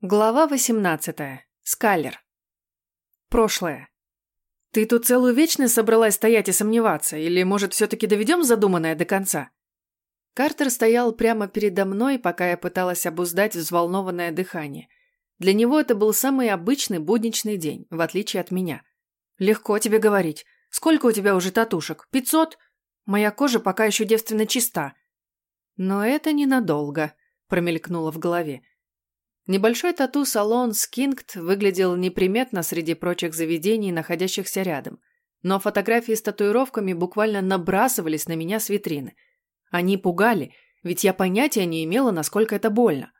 Глава 18. Скалер. Прошлое. Ты тут целую вечность собралась стоять и сомневаться, или, может, все-таки доведем задуманное до конца? Картер стоял прямо передо мной, пока я пыталась обуздать взволнованное дыхание. Для него это был самый обычный будничный день, в отличие от меня. Легко тебе говорить. Сколько у тебя уже татушек? Пятьсот? Моя кожа пока еще девственно чиста. Но это ненадолго, промелькнуло в голове. Небольшой тату-салон «Скингт» выглядел неприметно среди прочих заведений, находящихся рядом. Но фотографии с татуировками буквально набрасывались на меня с витрины. Они пугали, ведь я понятия не имела, насколько это больно.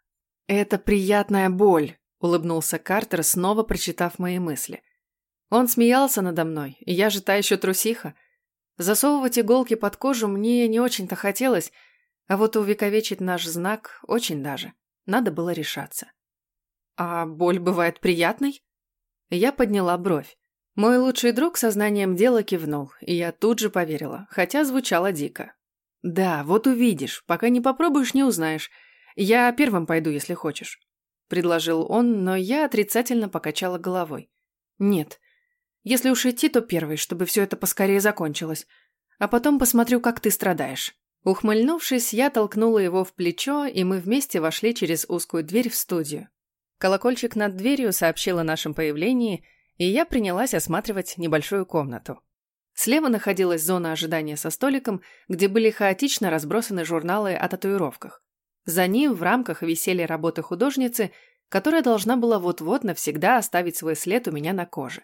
«Это приятная боль», – улыбнулся Картер, снова прочитав мои мысли. Он смеялся надо мной, и я же та еще трусиха. Засовывать иголки под кожу мне не очень-то хотелось, а вот увековечить наш знак очень даже. Надо было решаться. «А боль бывает приятной?» Я подняла бровь. Мой лучший друг сознанием дела кивнул, и я тут же поверила, хотя звучало дико. «Да, вот увидишь. Пока не попробуешь, не узнаешь. Я первым пойду, если хочешь», — предложил он, но я отрицательно покачала головой. «Нет. Если уж идти, то первый, чтобы все это поскорее закончилось. А потом посмотрю, как ты страдаешь». Ухмыльнувшись, я толкнула его в плечо, и мы вместе вошли через узкую дверь в студию. Колокольчик над дверью сообщил о нашем появлении, и я принялась осматривать небольшую комнату. Слева находилась зона ожидания со столиком, где были хаотично разбросаны журналы о татуировках. За ним в рамках висели работы художницы, которая должна была вот-вот навсегда оставить свой след у меня на коже.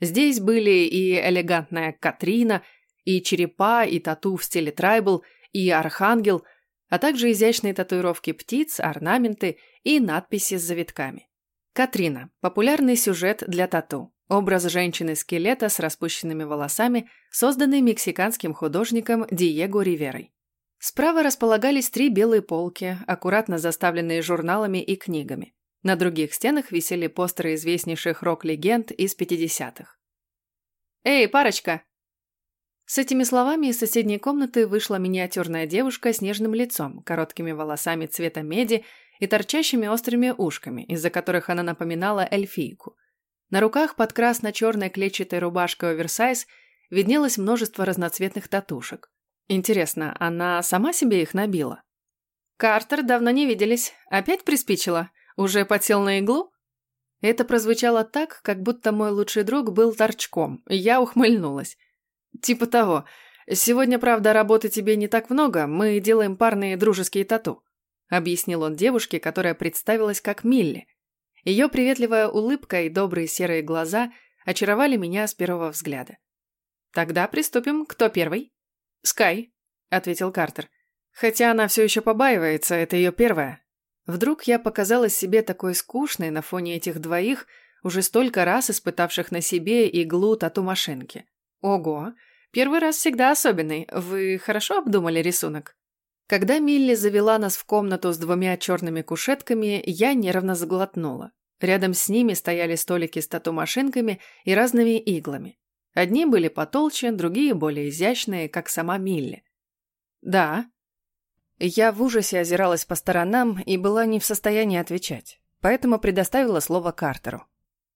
Здесь были и элегантная Катрина, и черепа, и тату в стиле трайбл, и архангел – а также изящные татуировки птиц, орнаменты и надписи с завитками. Катрина – популярный сюжет для тату. Образ женщины-скелета с распущенными волосами, созданный мексиканским художником Диего Риверой. Справа располагались три белые полки, аккуратно заставленные журналами и книгами. На других стенах висели постеры известнейших рок-легенд из 50-х. «Эй, парочка!» С этими словами из соседней комнаты вышла миниатюрная девушка с нежным лицом, короткими волосами цвета меди и торчащими острыми ушками, из-за которых она напоминала эльфийку. На руках под красно-черной клетчатой рубашкой оверсайз виднелось множество разноцветных татушек. Интересно, она сама себе их набила? «Картер, давно не виделись. Опять приспичила? Уже подсел на иглу?» Это прозвучало так, как будто мой лучший друг был торчком, я ухмыльнулась. «Типа того. Сегодня, правда, работы тебе не так много, мы делаем парные дружеские тату», объяснил он девушке, которая представилась как Милли. Ее приветливая улыбка и добрые серые глаза очаровали меня с первого взгляда. «Тогда приступим. Кто первый?» «Скай», — ответил Картер. «Хотя она все еще побаивается, это ее первая». Вдруг я показалась себе такой скучной на фоне этих двоих, уже столько раз испытавших на себе иглу тату-машинки. Ого, первый раз всегда особенный. Вы хорошо обдумали рисунок? Когда Милли завела нас в комнату с двумя черными кушетками, я нервно заглотнула. Рядом с ними стояли столики с тату-машинками и разными иглами. Одни были потолще, другие более изящные, как сама Милли. «Да». Я в ужасе озиралась по сторонам и была не в состоянии отвечать, поэтому предоставила слово Картеру.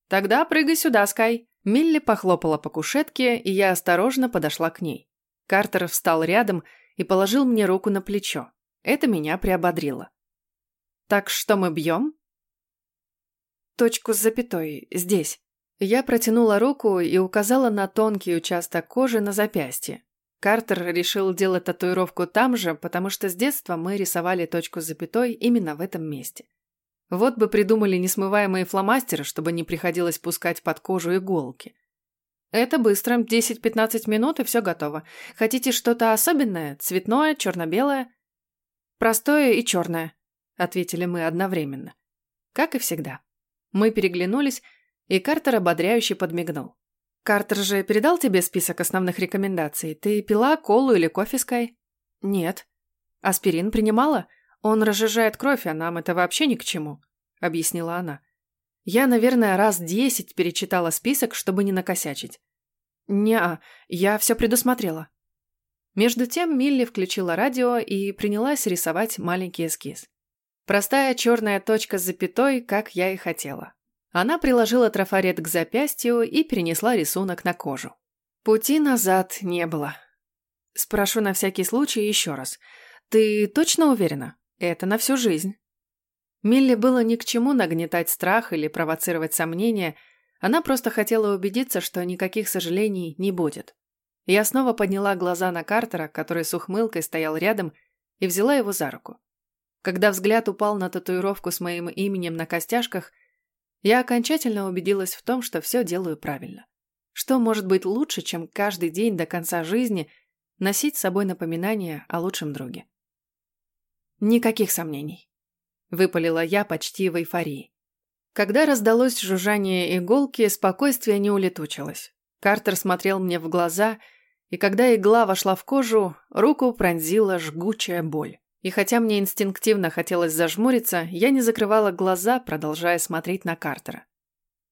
«Тогда прыгай сюда, Скай. Милли похлопала по кушетке, и я осторожно подошла к ней. Картер встал рядом и положил мне руку на плечо. Это меня приободрило. «Так что мы бьем?» «Точку с запятой, здесь». Я протянула руку и указала на тонкий участок кожи на запястье. Картер решил делать татуировку там же, потому что с детства мы рисовали точку с запятой именно в этом месте. Вот бы придумали несмываемые фломастеры, чтобы не приходилось пускать под кожу иголки. Это быстро, 10-15 минут и все готово. Хотите что-то особенное? Цветное, черно-белое? Простое и черное, ответили мы одновременно. Как и всегда. Мы переглянулись, и Картер ободряюще подмигнул. «Картер же передал тебе список основных рекомендаций? Ты пила колу или кофе, Скай?» «Нет». «Аспирин принимала?» «Он разжижает кровь, а нам это вообще ни к чему», — объяснила она. Я, наверное, раз десять перечитала список, чтобы не накосячить. «Не-а, я все предусмотрела». Между тем Милли включила радио и принялась рисовать маленький эскиз. Простая черная точка с запятой, как я и хотела. Она приложила трафарет к запястью и перенесла рисунок на кожу. Пути назад не было. Спрошу на всякий случай еще раз. Ты точно уверена? Это на всю жизнь. Милли было ни к чему нагнетать страх или провоцировать сомнения, она просто хотела убедиться, что никаких сожалений не будет. Я снова подняла глаза на Картера, который с ухмылкой стоял рядом, и взяла его за руку. Когда взгляд упал на татуировку с моим именем на костяшках, я окончательно убедилась в том, что все делаю правильно. Что может быть лучше, чем каждый день до конца жизни носить с собой напоминание о лучшем друге? Никаких сомнений. Выпалила я почти в эйфории. Когда раздалось жужжание иголки, спокойствие не улетучилось. Картер смотрел мне в глаза, и когда игла вошла в кожу, руку пронзила жгучая боль. И хотя мне инстинктивно хотелось зажмуриться, я не закрывала глаза, продолжая смотреть на Картера.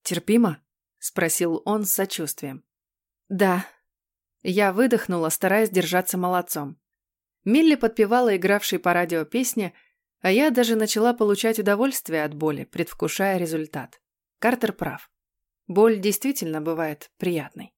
«Терпимо?» – спросил он с сочувствием. «Да». Я выдохнула, стараясь держаться молодцом. Милли подпевала игравшей по радио песни, а я даже начала получать удовольствие от боли, предвкушая результат. Картер прав. Боль действительно бывает приятной.